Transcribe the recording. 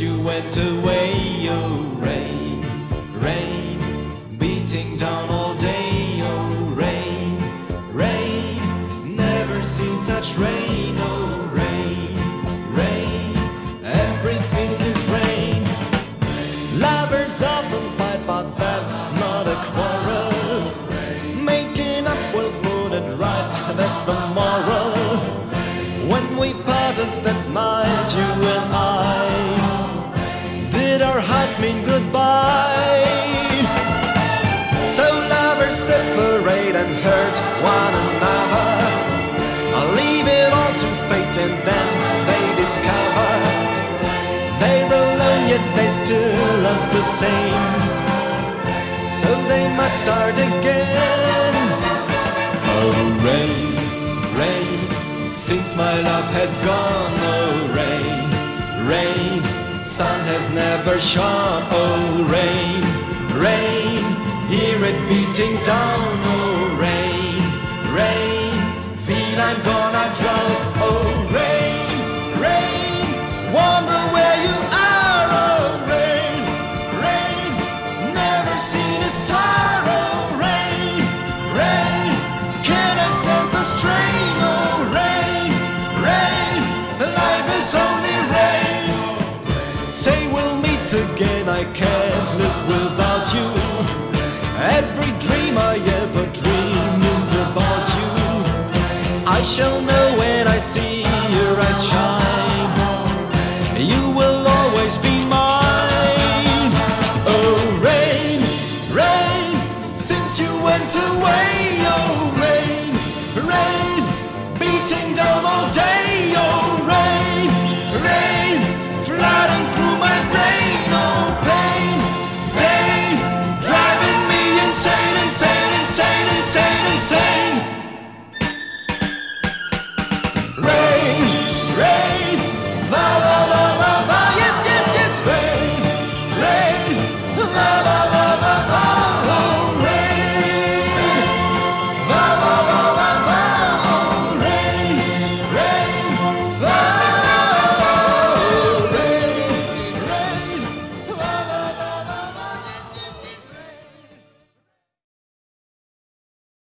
went away. Oh, rain, rain, beating down all day. Oh, rain, rain, never seen such rain. Oh, rain, rain, everything is rain. Lovers often fight, but that's not a quarrel. Making up will put it right, that's the moral. Mean goodbye? So lovers separate and hurt one another. I leave it all to fate, and then they discover they're alone, yet they still love the same. So they must start again. Oh, rain, rain, since my love has gone. Oh, rain, rain, sun has never shone. Oh, rain, rain, hear it beating down. Say we'll meet again, I can't live without you. Every dream I ever dream is about you. I shall know when I see your eyes shine. You will always be mine. Oh, rain, rain, since you went away, oh.